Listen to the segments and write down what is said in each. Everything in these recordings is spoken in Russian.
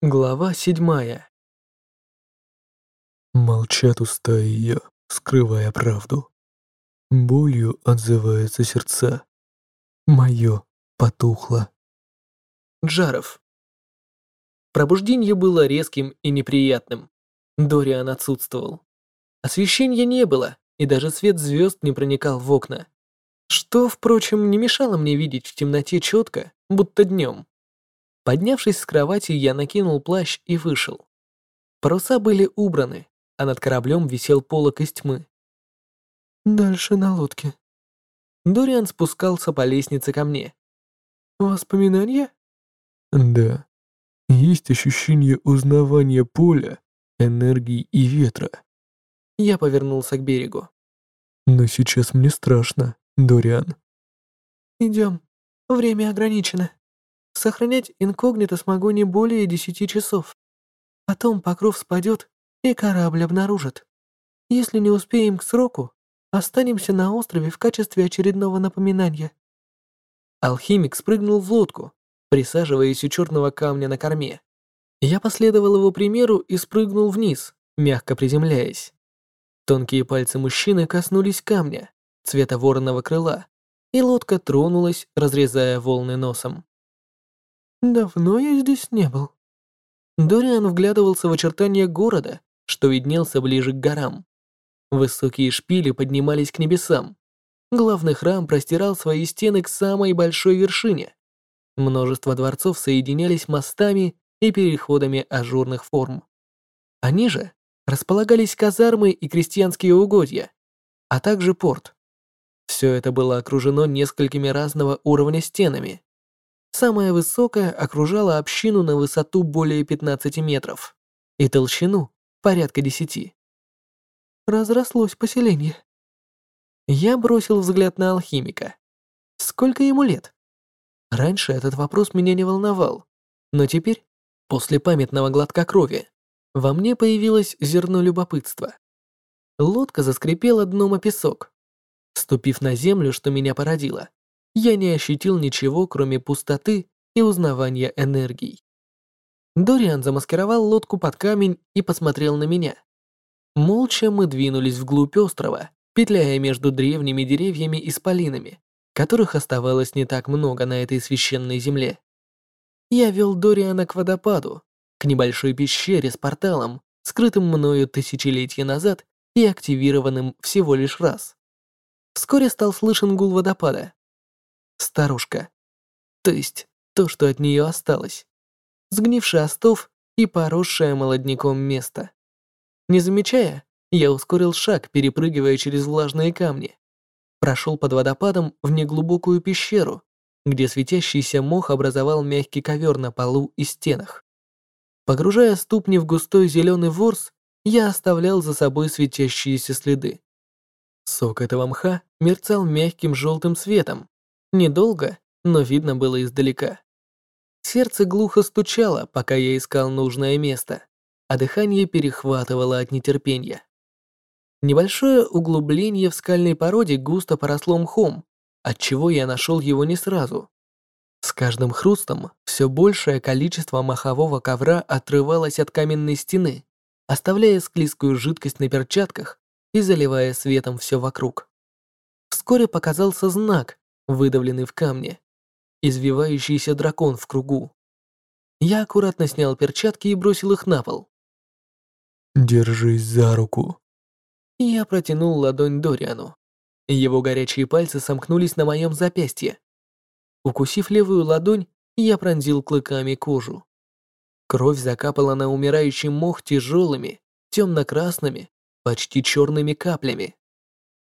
Глава седьмая. Молчат уста ее, скрывая правду. Болью отзываются сердца. Мое потухло. Джаров. Пробуждение было резким и неприятным. Дориан отсутствовал. Освещения не было, и даже свет звезд не проникал в окна. Что, впрочем, не мешало мне видеть в темноте четко, будто днем. Поднявшись с кровати, я накинул плащ и вышел. Паруса были убраны, а над кораблем висел полог из тьмы. Дальше на лодке. Дориан спускался по лестнице ко мне. Воспоминания? Да. Есть ощущение узнавания поля, энергии и ветра. Я повернулся к берегу. Но сейчас мне страшно, Дориан. Идем. Время ограничено. Сохранять инкогнито смогу не более десяти часов. Потом покров спадет, и корабль обнаружат. Если не успеем к сроку, останемся на острове в качестве очередного напоминания. Алхимик спрыгнул в лодку, присаживаясь у черного камня на корме. Я последовал его примеру и спрыгнул вниз, мягко приземляясь. Тонкие пальцы мужчины коснулись камня, цвета вороного крыла, и лодка тронулась, разрезая волны носом. Давно я здесь не был. Дориан вглядывался в очертания города, что виднелся ближе к горам. Высокие шпили поднимались к небесам. Главный храм простирал свои стены к самой большой вершине. Множество дворцов соединялись мостами и переходами ажурных форм. Они же располагались казармы и крестьянские угодья, а также порт. Все это было окружено несколькими разного уровня стенами. Самая высокая окружала общину на высоту более 15 метров и толщину порядка 10. Разрослось поселение. Я бросил взгляд на алхимика. Сколько ему лет? Раньше этот вопрос меня не волновал, но теперь, после памятного глотка крови, во мне появилось зерно любопытства. Лодка заскрипела дном о песок. Ступив на землю, что меня породило, я не ощутил ничего, кроме пустоты и узнавания энергий. Дориан замаскировал лодку под камень и посмотрел на меня. Молча мы двинулись вглубь острова, петляя между древними деревьями и спалинами, которых оставалось не так много на этой священной земле. Я вел Дориана к водопаду, к небольшой пещере с порталом, скрытым мною тысячелетия назад и активированным всего лишь раз. Вскоре стал слышен гул водопада, Старушка. То есть то, что от нее осталось. Сгнивший остов и поросшее молодняком место. Не замечая, я ускорил шаг, перепрыгивая через влажные камни. Прошел под водопадом в неглубокую пещеру, где светящийся мох образовал мягкий ковер на полу и стенах. Погружая ступни в густой зеленый ворс, я оставлял за собой светящиеся следы. Сок этого мха мерцал мягким желтым светом, Недолго, но видно было издалека. Сердце глухо стучало, пока я искал нужное место, а дыхание перехватывало от нетерпения. Небольшое углубление в скальной породе густо поросло мхом, отчего я нашел его не сразу. С каждым хрустом все большее количество махового ковра отрывалось от каменной стены, оставляя склизкую жидкость на перчатках и заливая светом все вокруг. Вскоре показался знак, выдавленный в камне, извивающийся дракон в кругу. Я аккуратно снял перчатки и бросил их на пол. «Держись за руку». Я протянул ладонь Дориану. Его горячие пальцы сомкнулись на моем запястье. Укусив левую ладонь, я пронзил клыками кожу. Кровь закапала на умирающий мох тяжелыми, темно-красными, почти черными каплями.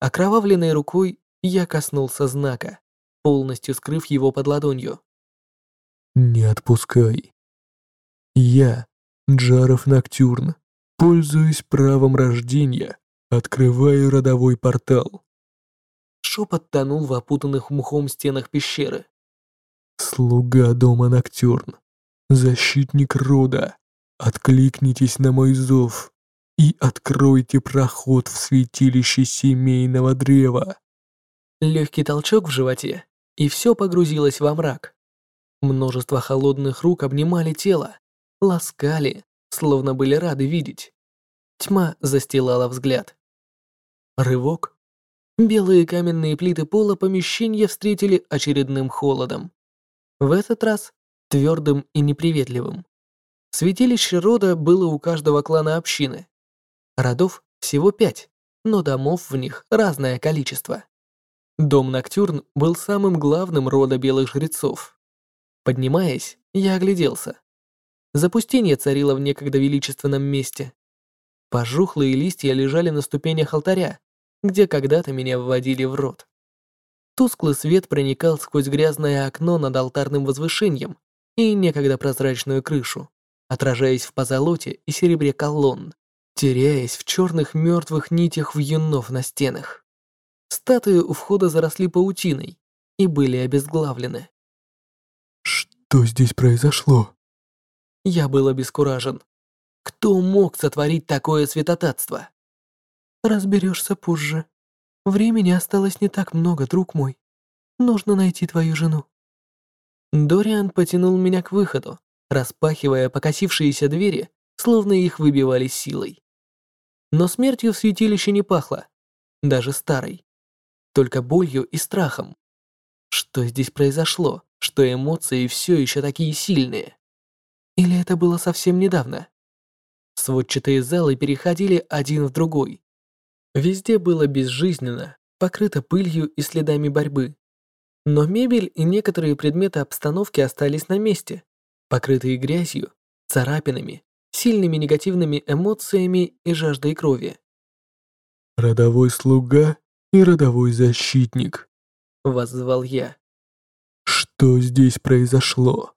Окровавленной рукой я коснулся знака полностью скрыв его под ладонью. «Не отпускай. Я, Джаров Ноктюрн, пользуюсь правом рождения, открываю родовой портал». Шепот тонул в опутанных мхом стенах пещеры. «Слуга дома Ноктюрн, защитник рода, откликнитесь на мой зов и откройте проход в святилище семейного древа». Легкий толчок в животе, и все погрузилось во мрак. Множество холодных рук обнимали тело, ласкали, словно были рады видеть. Тьма застилала взгляд. Рывок. Белые каменные плиты пола помещения встретили очередным холодом. В этот раз твердым и неприветливым. Святилище рода было у каждого клана общины. Родов всего пять, но домов в них разное количество. Дом Ноктюрн был самым главным рода белых жрецов. Поднимаясь, я огляделся. Запустение царило в некогда величественном месте. Пожухлые листья лежали на ступенях алтаря, где когда-то меня вводили в рот. Тусклый свет проникал сквозь грязное окно над алтарным возвышением и некогда прозрачную крышу, отражаясь в позолоте и серебре колонн, теряясь в черных мертвых нитях вьюнов на стенах. Статуи у входа заросли паутиной и были обезглавлены. «Что здесь произошло?» Я был обескуражен. Кто мог сотворить такое святотатство? Разберешься позже. Времени осталось не так много, друг мой. Нужно найти твою жену. Дориан потянул меня к выходу, распахивая покосившиеся двери, словно их выбивали силой. Но смертью в святилище не пахло, даже старой только болью и страхом. Что здесь произошло, что эмоции все еще такие сильные? Или это было совсем недавно? Сводчатые залы переходили один в другой. Везде было безжизненно, покрыто пылью и следами борьбы. Но мебель и некоторые предметы обстановки остались на месте, покрытые грязью, царапинами, сильными негативными эмоциями и жаждой крови. «Родовой слуга и родовой защитник», — воззвал я. «Что здесь произошло?»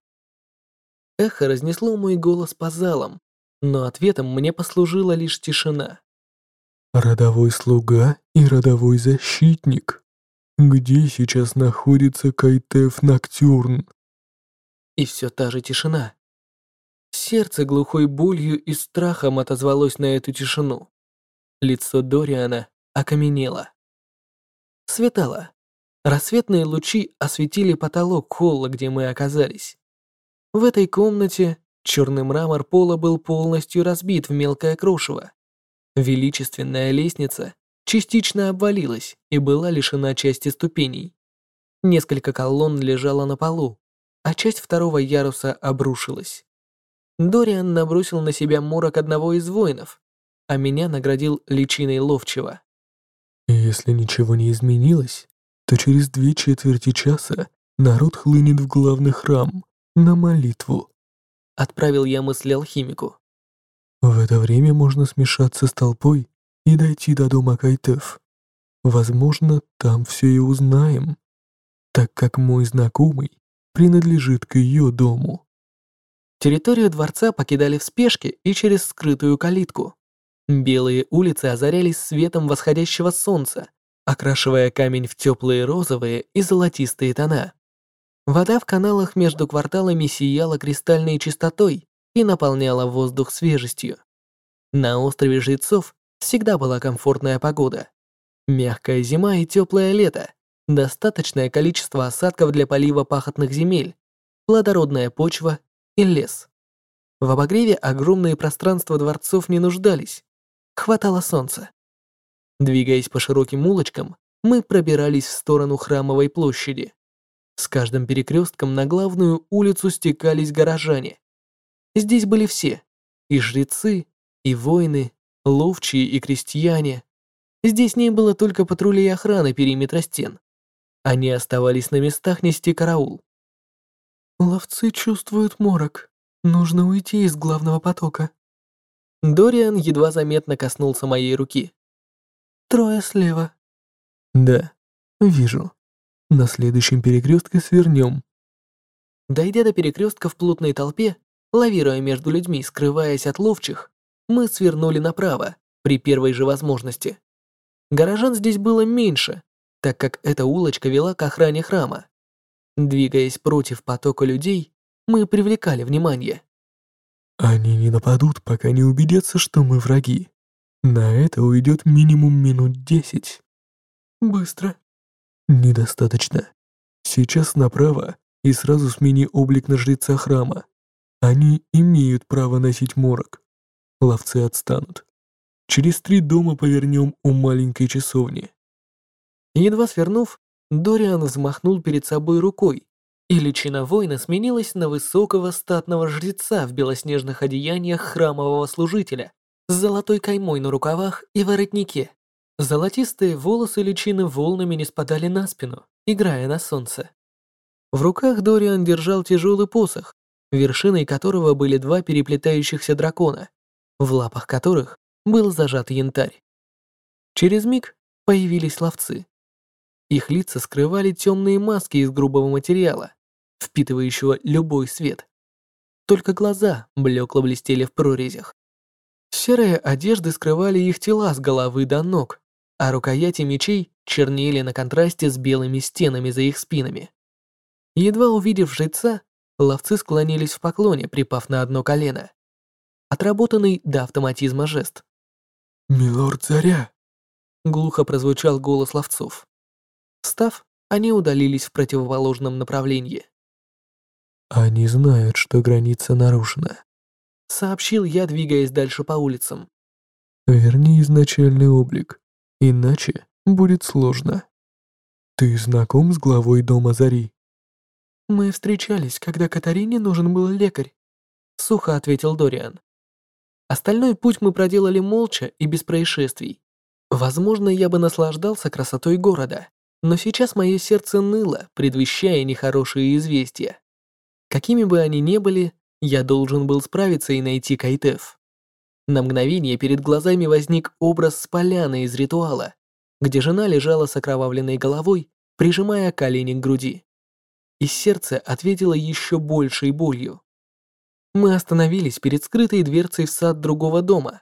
Эхо разнесло мой голос по залам, но ответом мне послужила лишь тишина. «Родовой слуга и родовой защитник. Где сейчас находится Кайтеф Ноктюрн?» И все та же тишина. Сердце глухой болью и страхом отозвалось на эту тишину. Лицо Дориана окаменело. Светало. Рассветные лучи осветили потолок холла, где мы оказались. В этой комнате черный мрамор пола был полностью разбит в мелкое крошево. Величественная лестница частично обвалилась и была лишена части ступеней. Несколько колонн лежало на полу, а часть второго яруса обрушилась. Дориан набросил на себя морок одного из воинов, а меня наградил личиной ловчего. Если ничего не изменилось, то через две четверти часа народ хлынет в главный храм на молитву. Отправил я мысли алхимику. В это время можно смешаться с толпой и дойти до дома Кайтеф. Возможно, там все и узнаем, так как мой знакомый принадлежит к ее дому. Территорию дворца покидали в спешке и через скрытую калитку. Белые улицы озарялись светом восходящего солнца, окрашивая камень в теплые розовые и золотистые тона. Вода в каналах между кварталами сияла кристальной чистотой и наполняла воздух свежестью. На острове жрецов всегда была комфортная погода. Мягкая зима и теплое лето, достаточное количество осадков для полива пахотных земель, плодородная почва и лес. В обогреве огромные пространства дворцов не нуждались, хватало солнца. Двигаясь по широким улочкам, мы пробирались в сторону храмовой площади. С каждым перекрестком на главную улицу стекались горожане. Здесь были все – и жрецы, и воины, ловчие и крестьяне. Здесь не было только патрулей охраны периметра стен. Они оставались на местах нести караул. «Ловцы чувствуют морок. Нужно уйти из главного потока», Дориан едва заметно коснулся моей руки. «Трое слева». «Да, вижу. На следующем перекрестке свернем». Дойдя до перекрестка в плотной толпе, лавируя между людьми, скрываясь от ловчих, мы свернули направо при первой же возможности. Горожан здесь было меньше, так как эта улочка вела к охране храма. Двигаясь против потока людей, мы привлекали внимание. Они не нападут, пока не убедятся, что мы враги. На это уйдет минимум минут десять. Быстро. Недостаточно. Сейчас направо и сразу смени облик на жреца храма. Они имеют право носить морок. Ловцы отстанут. Через три дома повернем у маленькой часовни. Едва свернув, Дориан взмахнул перед собой рукой, и личина воина сменилась на высокого статного жреца в белоснежных одеяниях храмового служителя с золотой каймой на рукавах и воротнике. Золотистые волосы личины волнами не спадали на спину, играя на солнце. В руках Дориан держал тяжелый посох, вершиной которого были два переплетающихся дракона, в лапах которых был зажат янтарь. Через миг появились ловцы. Их лица скрывали темные маски из грубого материала, впитывающего любой свет. Только глаза блекло блестели в прорезях. Серые одежды скрывали их тела с головы до ног, а рукояти мечей чернели на контрасте с белыми стенами за их спинами. Едва увидев жреца, ловцы склонились в поклоне, припав на одно колено. Отработанный до автоматизма жест. «Милорд Заря!» Глухо прозвучал голос ловцов. Встав, они удалились в противоположном направлении. «Они знают, что граница нарушена», — сообщил я, двигаясь дальше по улицам. «Верни изначальный облик, иначе будет сложно. Ты знаком с главой дома Зари?» «Мы встречались, когда Катарине нужен был лекарь», — сухо ответил Дориан. Остальной путь мы проделали молча и без происшествий. Возможно, я бы наслаждался красотой города, но сейчас мое сердце ныло, предвещая нехорошие известия. Какими бы они ни были, я должен был справиться и найти Кайтеф. На мгновение перед глазами возник образ с поляны из ритуала, где жена лежала с окровавленной головой, прижимая колени к груди. И сердце ответило еще большей болью. Мы остановились перед скрытой дверцей в сад другого дома.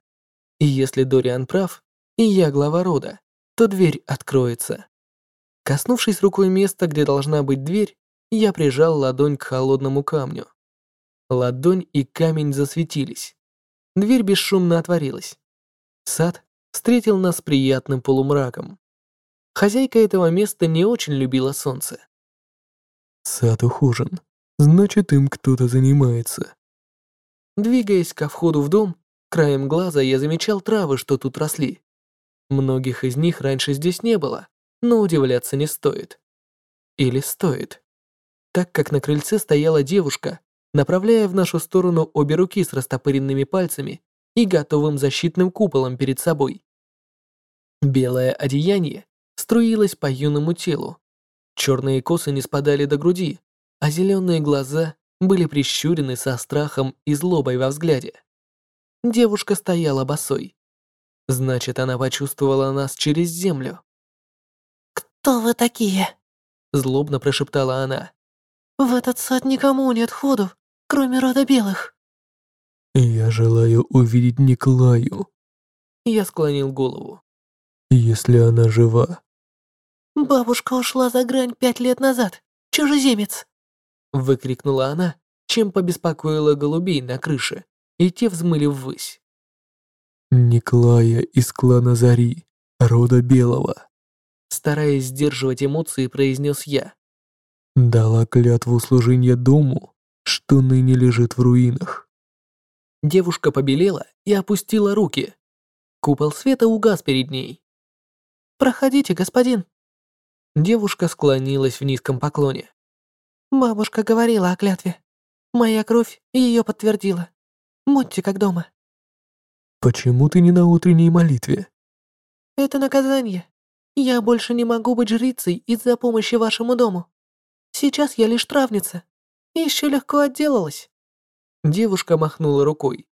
И если Дориан прав, и я глава рода, то дверь откроется. Коснувшись рукой места, где должна быть дверь, я прижал ладонь к холодному камню. Ладонь и камень засветились. Дверь бесшумно отворилась. Сад встретил нас приятным полумраком. Хозяйка этого места не очень любила солнце. Сад ухожен. Значит, им кто-то занимается. Двигаясь ко входу в дом, краем глаза я замечал травы, что тут росли. Многих из них раньше здесь не было, но удивляться не стоит. Или стоит так как на крыльце стояла девушка, направляя в нашу сторону обе руки с растопыренными пальцами и готовым защитным куполом перед собой. Белое одеяние струилось по юному телу. Черные косы не спадали до груди, а зеленые глаза были прищурены со страхом и злобой во взгляде. Девушка стояла босой. Значит, она почувствовала нас через землю. «Кто вы такие?» Злобно прошептала она. В этот сад никому нет ходу, кроме рода белых. Я желаю увидеть Николаю. Я склонил голову. Если она жива. Бабушка ушла за грань пять лет назад. Чужеземец. Выкрикнула она, чем побеспокоила голубей на крыше, и те взмыли ввысь. Николая из клана Зари, рода Белого. Стараясь сдерживать эмоции, произнес я дала клятву служения дому, что ныне лежит в руинах. Девушка побелела и опустила руки. Купол света угас перед ней. «Проходите, господин». Девушка склонилась в низком поклоне. «Бабушка говорила о клятве. Моя кровь ее подтвердила. Будьте как дома». «Почему ты не на утренней молитве?» «Это наказание. Я больше не могу быть жрицей из-за помощи вашему дому. Сейчас я лишь травница. Еще легко отделалась». Девушка махнула рукой.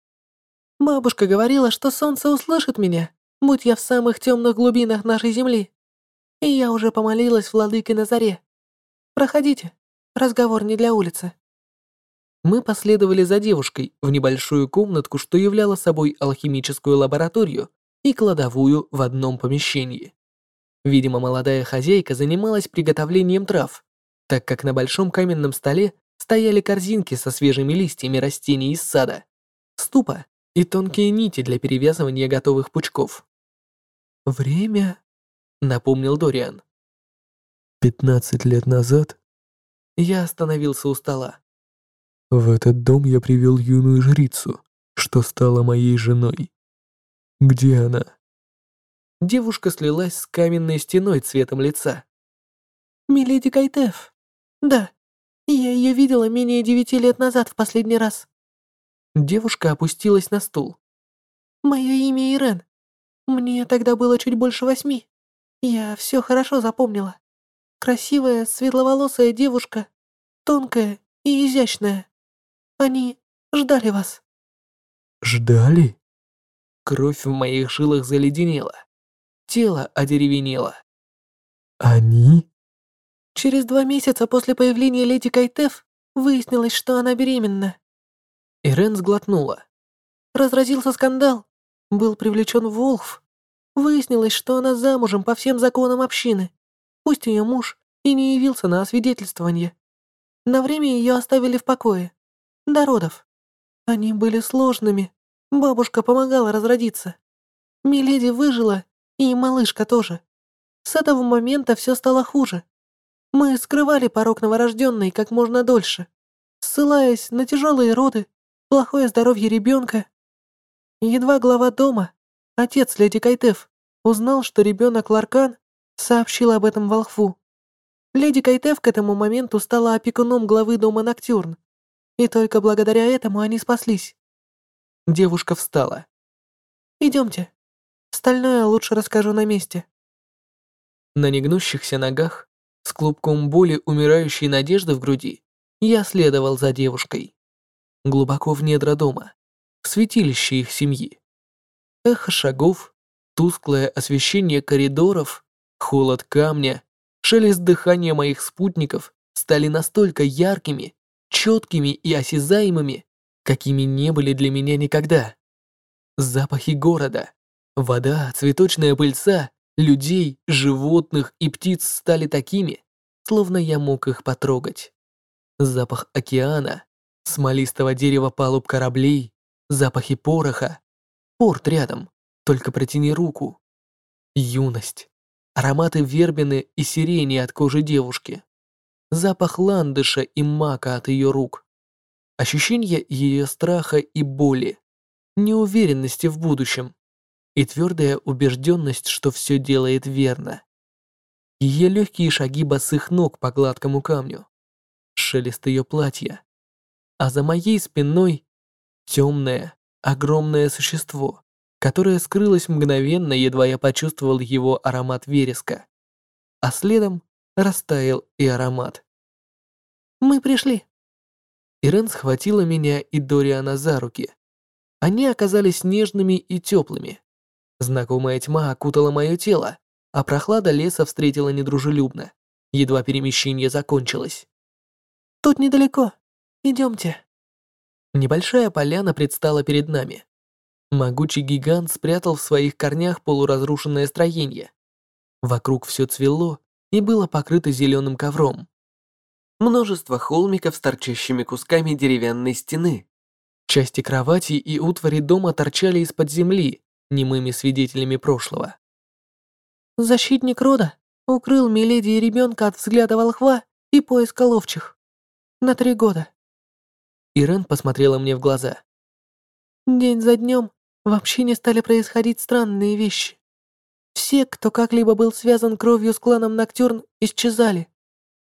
«Бабушка говорила, что солнце услышит меня, будь я в самых темных глубинах нашей земли. И я уже помолилась владыке на заре. Проходите, разговор не для улицы». Мы последовали за девушкой в небольшую комнатку, что являла собой алхимическую лабораторию и кладовую в одном помещении. Видимо, молодая хозяйка занималась приготовлением трав, так как на большом каменном столе стояли корзинки со свежими листьями растений из сада, ступа и тонкие нити для перевязывания готовых пучков. «Время», — напомнил Дориан. «Пятнадцать лет назад?» Я остановился у стола. В этот дом я привел юную жрицу, что стала моей женой. Где она? Девушка слилась с каменной стеной цветом лица. «Миледи Кайтеф. Да, я ее видела менее девяти лет назад в последний раз». Девушка опустилась на стул. «Мое имя Ирен. Мне тогда было чуть больше восьми. Я все хорошо запомнила. Красивая, светловолосая девушка, тонкая и изящная. Они ждали вас». «Ждали?» Кровь в моих жилах заледенела тело одеревенело. «Они?» Через два месяца после появления леди Кайтеф выяснилось, что она беременна. Ирен сглотнула. Разразился скандал. Был привлечен Волхв. Выяснилось, что она замужем по всем законам общины. Пусть ее муж и не явился на освидетельствование. На время ее оставили в покое. До родов. Они были сложными. Бабушка помогала разродиться. Миледи выжила и малышка тоже. С этого момента все стало хуже. Мы скрывали порог новорожденной как можно дольше, ссылаясь на тяжелые роды, плохое здоровье ребенка. Едва глава дома, отец леди Кайтеф, узнал, что ребенок Ларкан, сообщил об этом волхву. Леди Кайтеф к этому моменту стала опекуном главы дома Ноктюрн, и только благодаря этому они спаслись. Девушка встала. Идемте. Остальное лучше расскажу на месте. На негнущихся ногах, с клубком боли умирающей надежды в груди, я следовал за девушкой. Глубоко в недра дома, в святилище их семьи. Эхо шагов, тусклое освещение коридоров, холод камня, шелест дыхания моих спутников стали настолько яркими, четкими и осязаемыми, какими не были для меня никогда. Запахи города, Вода, цветочная пыльца, людей, животных и птиц стали такими, словно я мог их потрогать. Запах океана, смолистого дерева палуб кораблей, запахи пороха. Порт рядом, только протяни руку. Юность, ароматы вербены и сирени от кожи девушки. Запах ландыша и мака от ее рук. Ощущение ее страха и боли, неуверенности в будущем и твердая убежденность, что все делает верно. Ее легкие шаги босых ног по гладкому камню, шелест ее платья, а за моей спиной темное, огромное существо, которое скрылось мгновенно, едва я почувствовал его аромат вереска, а следом растаял и аромат. «Мы пришли». Ирен схватила меня и Дориана за руки. Они оказались нежными и теплыми. Знакомая тьма окутала мое тело, а прохлада леса встретила недружелюбно. Едва перемещение закончилось. «Тут недалеко. Идемте». Небольшая поляна предстала перед нами. Могучий гигант спрятал в своих корнях полуразрушенное строение. Вокруг все цвело и было покрыто зеленым ковром. Множество холмиков с торчащими кусками деревянной стены. Части кровати и утвари дома торчали из-под земли, немыми свидетелями прошлого. «Защитник рода укрыл Миледи и ребенка от взгляда волхва и поиска ловчих. На три года». Ирен посмотрела мне в глаза. «День за днем в общине стали происходить странные вещи. Все, кто как-либо был связан кровью с кланом Ноктюрн, исчезали.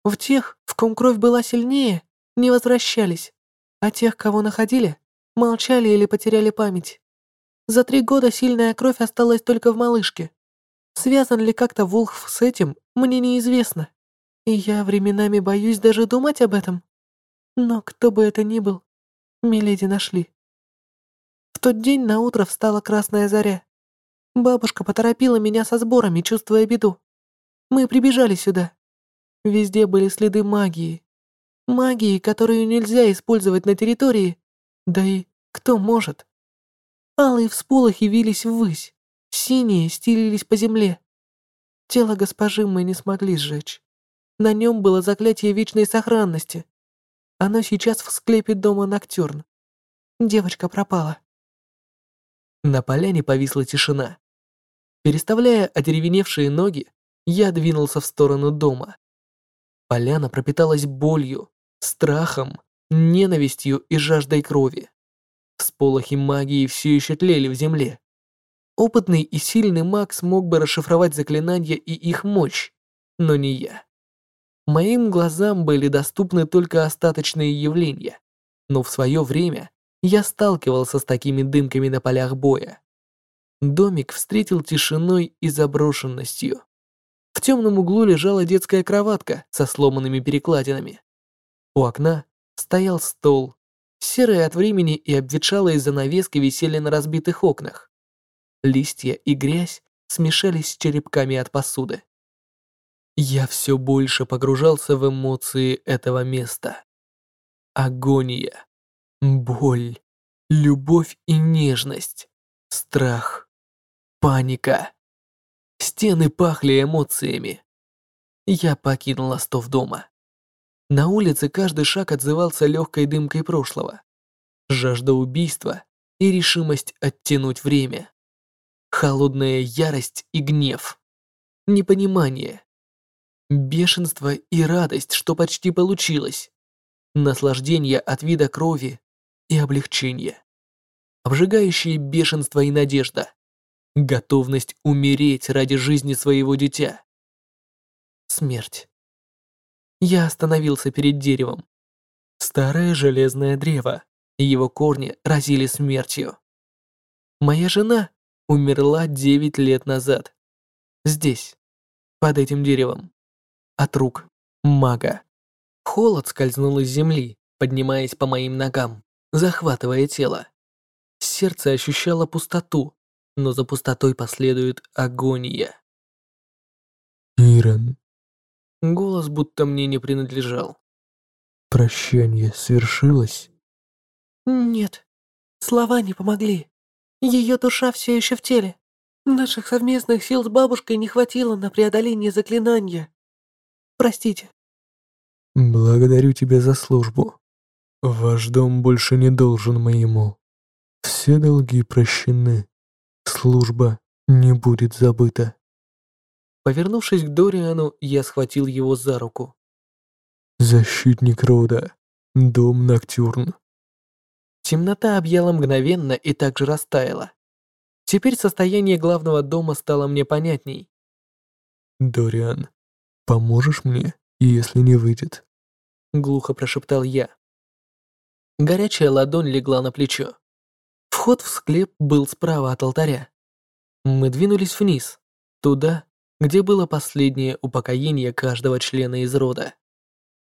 В тех, в ком кровь была сильнее, не возвращались, а тех, кого находили, молчали или потеряли память. За три года сильная кровь осталась только в малышке. Связан ли как-то Волхв с этим, мне неизвестно. И я временами боюсь даже думать об этом. Но кто бы это ни был, Миледи нашли. В тот день на утро встала красная заря. Бабушка поторопила меня со сборами, чувствуя беду. Мы прибежали сюда. Везде были следы магии. Магии, которую нельзя использовать на территории. Да и кто может? Алые всполохи вились ввысь, синие стелились по земле. Тело госпожи мы не смогли сжечь. На нем было заклятие вечной сохранности. Оно сейчас в склепе дома Ноктюрн. Девочка пропала. На поляне повисла тишина. Переставляя одеревеневшие ноги, я двинулся в сторону дома. Поляна пропиталась болью, страхом, ненавистью и жаждой крови. Всполохи магии все еще тлели в земле. Опытный и сильный маг смог бы расшифровать заклинания и их мощь, но не я. Моим глазам были доступны только остаточные явления, но в свое время я сталкивался с такими дымками на полях боя. Домик встретил тишиной и заброшенностью. В темном углу лежала детская кроватка со сломанными перекладинами. У окна стоял стол. Серые от времени и обветшалые занавески висели на разбитых окнах. Листья и грязь смешались с черепками от посуды. Я все больше погружался в эмоции этого места. Агония, боль, любовь и нежность, страх, паника. Стены пахли эмоциями. Я покинул остов дома. На улице каждый шаг отзывался легкой дымкой прошлого. Жажда убийства и решимость оттянуть время. Холодная ярость и гнев. Непонимание. Бешенство и радость, что почти получилось. Наслаждение от вида крови и облегчение. Обжигающее бешенство и надежда. Готовность умереть ради жизни своего дитя. Смерть. Я остановился перед деревом. Старое железное древо, его корни разили смертью. Моя жена умерла девять лет назад. Здесь, под этим деревом. От рук мага. Холод скользнул из земли, поднимаясь по моим ногам, захватывая тело. Сердце ощущало пустоту, но за пустотой последует агония. Иран, Голос будто мне не принадлежал. прощание свершилось? Нет, слова не помогли. Ее душа все еще в теле. Наших совместных сил с бабушкой не хватило на преодоление заклинания. Простите. Благодарю тебя за службу. Ваш дом больше не должен моему. Все долги прощены. Служба не будет забыта. Повернувшись к Дориану, я схватил его за руку. Защитник рода. Дом Ноктюрн. Темнота объяла мгновенно и также растаяла. Теперь состояние главного дома стало мне понятней. Дориан, поможешь мне, если не выйдет? Глухо прошептал я. Горячая ладонь легла на плечо. Вход в склеп был справа от алтаря. Мы двинулись вниз, туда, где было последнее упокоение каждого члена из рода.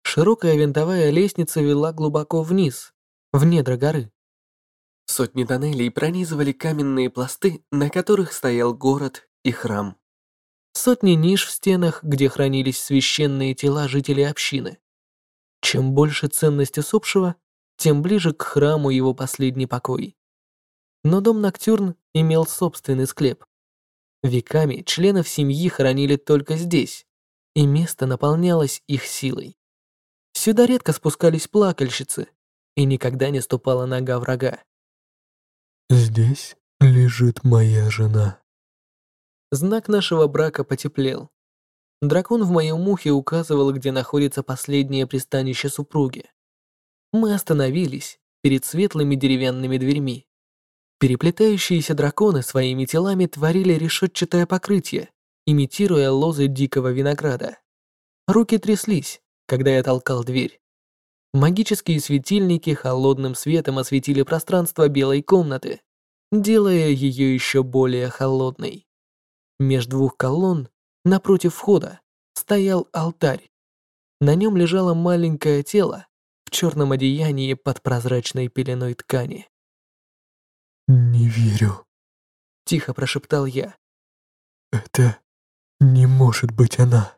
Широкая винтовая лестница вела глубоко вниз, в недра горы. Сотни тоннелей пронизывали каменные пласты, на которых стоял город и храм. Сотни ниш в стенах, где хранились священные тела жителей общины. Чем больше ценность усопшего, тем ближе к храму его последний покой. Но дом Ноктюрн имел собственный склеп. Веками членов семьи хоронили только здесь, и место наполнялось их силой. Сюда редко спускались плакальщицы, и никогда не ступала нога врага. Здесь лежит моя жена. Знак нашего брака потеплел. Дракон в моем ухе указывал, где находится последнее пристанище супруги. Мы остановились перед светлыми деревянными дверьми. Переплетающиеся драконы своими телами творили решетчатое покрытие, имитируя лозы дикого винограда. Руки тряслись, когда я толкал дверь. Магические светильники холодным светом осветили пространство белой комнаты, делая ее еще более холодной. Меж двух колонн, напротив входа, стоял алтарь. На нем лежало маленькое тело в черном одеянии под прозрачной пеленой ткани. Не верю. Тихо прошептал я. Это не может быть она.